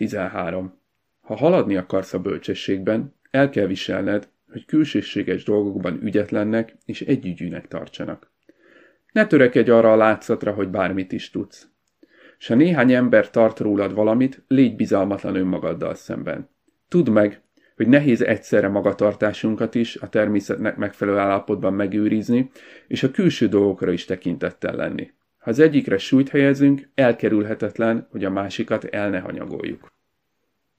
13. Ha haladni akarsz a bölcsességben, el kell viselned, hogy külsőséges dolgokban ügyetlennek és együgyűnek tartsanak. Ne törekedj arra a látszatra, hogy bármit is tudsz. S ha néhány ember tart rólad valamit, légy bizalmatlan önmagaddal szemben. Tudd meg, hogy nehéz egyszerre magatartásunkat is a természetnek megfelelő állapotban megőrizni, és a külső dolgokra is tekintettel lenni. Ha az egyikre súlyt helyezünk, elkerülhetetlen, hogy a másikat el ne hanyagoljuk.